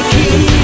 Nike.